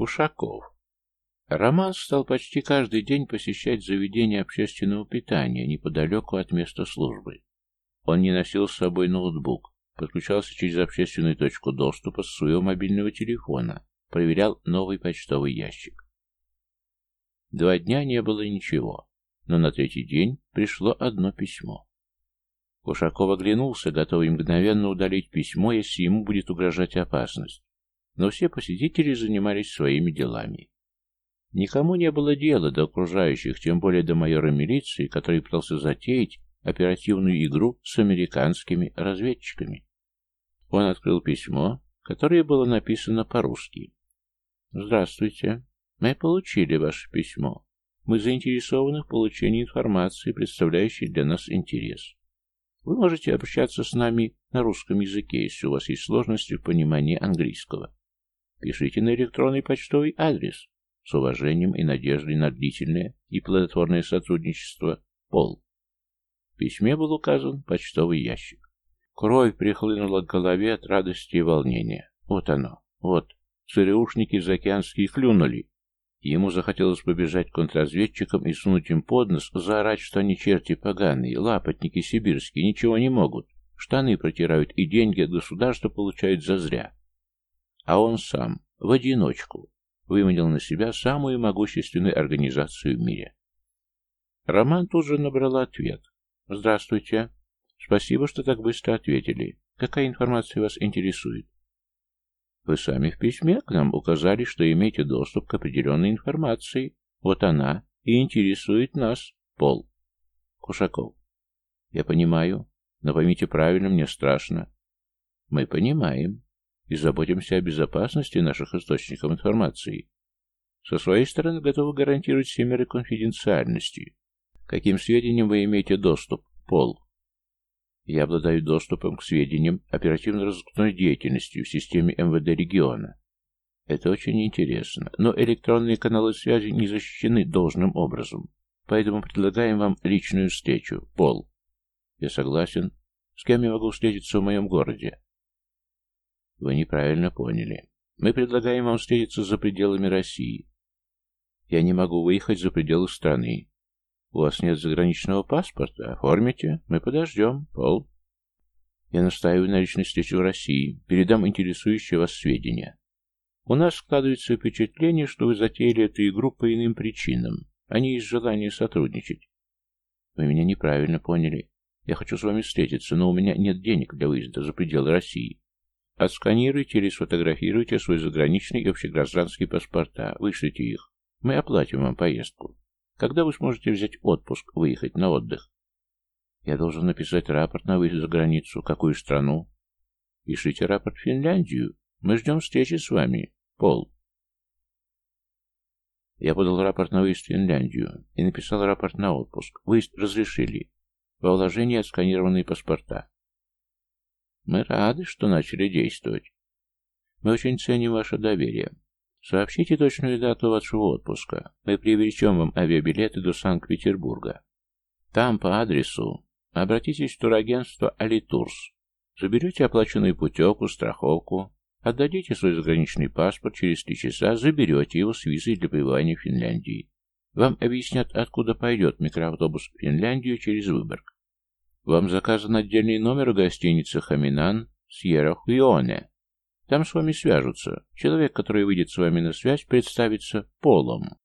Кушаков. Роман стал почти каждый день посещать заведения общественного питания неподалеку от места службы. Он не носил с собой ноутбук, подключался через общественную точку доступа с своего мобильного телефона, проверял новый почтовый ящик. Два дня не было ничего, но на третий день пришло одно письмо. Кушаков оглянулся, готовый мгновенно удалить письмо, если ему будет угрожать опасность. Но все посетители занимались своими делами. Никому не было дела до окружающих, тем более до майора милиции, который пытался затеять оперативную игру с американскими разведчиками. Он открыл письмо, которое было написано по-русски. «Здравствуйте. Мы получили ваше письмо. Мы заинтересованы в получении информации, представляющей для нас интерес. Вы можете общаться с нами на русском языке, если у вас есть сложности в понимании английского. Пишите на электронный почтовый адрес. С уважением и надеждой на длительное и плодотворное сотрудничество. Пол. В письме был указан почтовый ящик. Кровь прихлынула к голове от радости и волнения. Вот оно. Вот. Цареушники заокеанские клюнули. Ему захотелось побежать к контрразведчикам и сунуть им под нос, заорать, что они черти поганые, лапотники сибирские, ничего не могут. Штаны протирают и деньги от государства получают зазря. А он сам, в одиночку, выманил на себя самую могущественную организацию в мире. Роман тут же набрал ответ. «Здравствуйте. Спасибо, что так быстро ответили. Какая информация вас интересует?» Вы сами в письме к нам указали, что имеете доступ к определенной информации. Вот она и интересует нас, Пол. Кушаков. Я понимаю, но поймите правильно, мне страшно. Мы понимаем и заботимся о безопасности наших источников информации. Со своей стороны готовы гарантировать все меры конфиденциальности. Каким сведениям вы имеете доступ, Пол? Я обладаю доступом к сведениям оперативно-розыскной деятельности в системе МВД региона. Это очень интересно, но электронные каналы связи не защищены должным образом. Поэтому предлагаем вам личную встречу. Пол. Я согласен. С кем я могу встретиться в моем городе? Вы неправильно поняли. Мы предлагаем вам встретиться за пределами России. Я не могу выехать за пределы страны. У вас нет заграничного паспорта? Оформите. Мы подождем. Пол. Я настаиваю на личной встрече в России. Передам интересующие вас сведения. У нас складывается впечатление, что вы затеяли эту игру по иным причинам, а не из желания сотрудничать. Вы меня неправильно поняли. Я хочу с вами встретиться, но у меня нет денег для выезда за пределы России. Отсканируйте или сфотографируйте свой заграничный и общегражданский паспорта. Вышлите их. Мы оплатим вам поездку. Когда вы сможете взять отпуск, выехать на отдых? Я должен написать рапорт на выезд за границу. Какую страну? Пишите рапорт в Финляндию. Мы ждем встречи с вами. Пол. Я подал рапорт на выезд в Финляндию и написал рапорт на отпуск. Выезд разрешили. Во вложении отсканированные паспорта. Мы рады, что начали действовать. Мы очень ценим ваше доверие. Сообщите точную дату вашего отпуска. Мы привлечем вам авиабилеты до Санкт-Петербурга. Там по адресу обратитесь в турагентство «Алитурс». Заберете оплаченную путевку, страховку, отдадите свой заграничный паспорт, через три часа заберете его с визой для пребывания в Финляндии. Вам объяснят, откуда пойдет микроавтобус в Финляндию через Выборг. Вам заказан отдельный номер у гостиницы «Хаминан» Сьерра Хуионе. Там с вами свяжутся. Человек, который выйдет с вами на связь, представится Полом.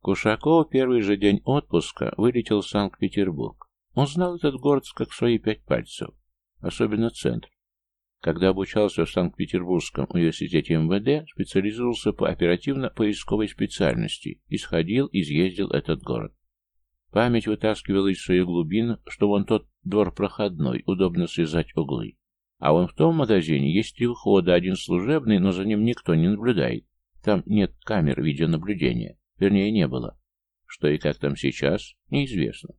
Кушаков первый же день отпуска вылетел в Санкт-Петербург. Он знал этот город как свои пять пальцев, особенно центр. Когда обучался в Санкт-Петербургском университете МВД, специализировался по оперативно-поисковой специальности и сходил, изъездил этот город. Память вытаскивала из своих глубин, что вон тот двор проходной, удобно связать углы. А вон в том магазине есть три входа, один служебный, но за ним никто не наблюдает. Там нет камер видеонаблюдения. Вернее, не было. Что и как там сейчас, неизвестно.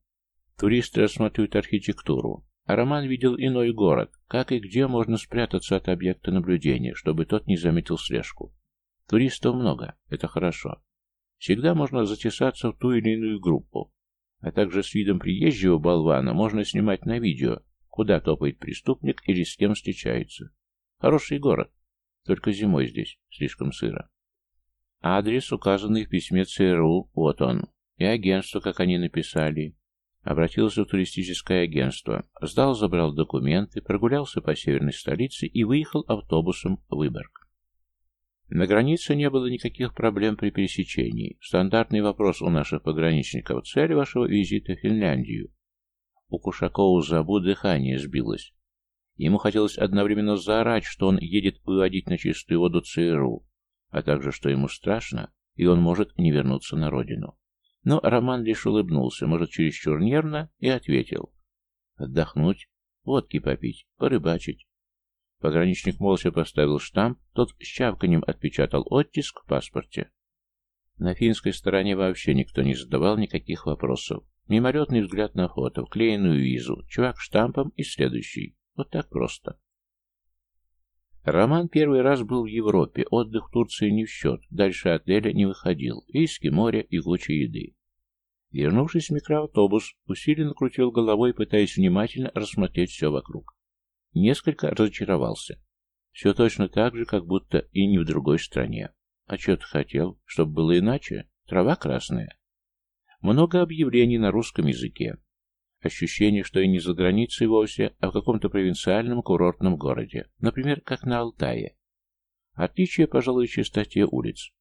Туристы осматривают архитектуру. А Роман видел иной город, как и где можно спрятаться от объекта наблюдения, чтобы тот не заметил слежку. Туристов много, это хорошо. Всегда можно затесаться в ту или иную группу. А также с видом приезжего болвана можно снимать на видео, Куда топает преступник или с кем встречается. Хороший город. Только зимой здесь слишком сыро. Адрес, указанный в письме ЦРУ, вот он. И агентство, как они написали. Обратился в туристическое агентство, сдал, забрал документы, прогулялся по северной столице и выехал автобусом в Выборг. На границе не было никаких проблем при пересечении. Стандартный вопрос у наших пограничников. Цель вашего визита в Финляндию. У Кушакова забу дыхание сбилось. Ему хотелось одновременно заорать, что он едет выводить на чистую воду ЦРУ, а также, что ему страшно, и он может не вернуться на родину. Но Роман лишь улыбнулся, может, чересчур нервно, и ответил. Отдохнуть, водки попить, порыбачить. Пограничник молча поставил штамп, тот с чавканем отпечатал оттиск в паспорте. На финской стороне вообще никто не задавал никаких вопросов. Мимолетный взгляд на фото, вклеенную визу, чувак штампом и следующий. Вот так просто. Роман первый раз был в Европе, отдых в Турции не в счет, дальше отеля не выходил, виски, море и куча еды. Вернувшись в микроавтобус, усиленно крутил головой, пытаясь внимательно рассмотреть все вокруг. Несколько разочаровался. Все точно так же, как будто и не в другой стране. А что ты хотел, чтобы было иначе? Трава красная. Много объявлений на русском языке. Ощущение, что я не за границей вовсе, а в каком-то провинциальном курортном городе, например, как на Алтае. Отличие, пожалуй, чистоте улиц.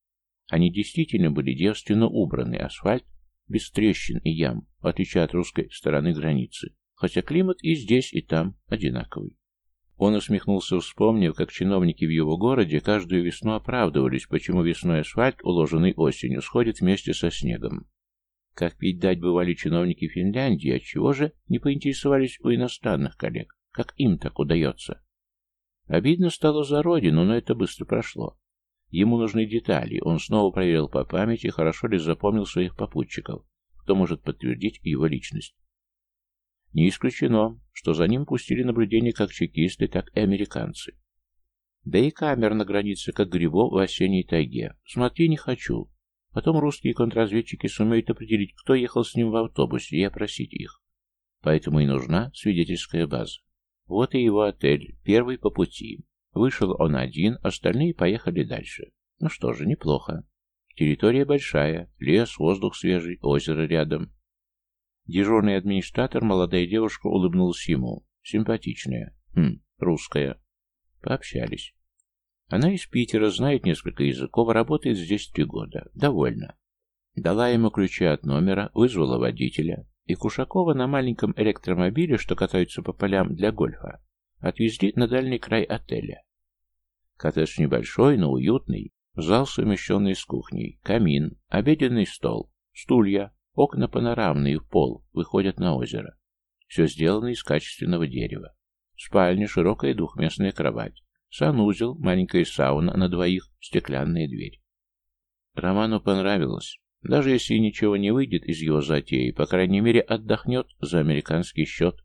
Они действительно были девственно убраны, асфальт без трещин и ям, в отличие от русской стороны границы, хотя климат и здесь, и там одинаковый. Он усмехнулся, вспомнив, как чиновники в его городе каждую весну оправдывались, почему весной асфальт, уложенный осенью, сходит вместе со снегом. Как пить дать бывали чиновники Финляндии, отчего же не поинтересовались у иностранных коллег, как им так удается. Обидно стало за родину, но это быстро прошло. Ему нужны детали, он снова проверил по памяти, хорошо ли запомнил своих попутчиков, кто может подтвердить его личность. Не исключено, что за ним пустили наблюдение как чекисты, так и американцы. Да и камер на границе, как грибов в осенней тайге. Смотри, не хочу. Потом русские контрразведчики сумеют определить, кто ехал с ним в автобусе, и опросить их. Поэтому и нужна свидетельская база. Вот и его отель, первый по пути. Вышел он один, остальные поехали дальше. Ну что же, неплохо. Территория большая, лес, воздух свежий, озеро рядом. Дежурный администратор, молодая девушка, улыбнулась ему. Симпатичная. Хм, русская. Пообщались. Она из Питера, знает несколько языков, работает здесь три года. Довольно. Дала ему ключи от номера, вызвала водителя, и Кушакова на маленьком электромобиле, что катается по полям для гольфа, отвезли на дальний край отеля. Коттедж небольшой, но уютный, зал, совмещенный с кухней, камин, обеденный стол, стулья, окна панорамные в пол, выходят на озеро. Все сделано из качественного дерева. Спальня, широкая двухместная кровать. Санузел, маленькая сауна на двоих, стеклянная дверь. Роману понравилось. Даже если ничего не выйдет из его затеи, по крайней мере отдохнет за американский счет.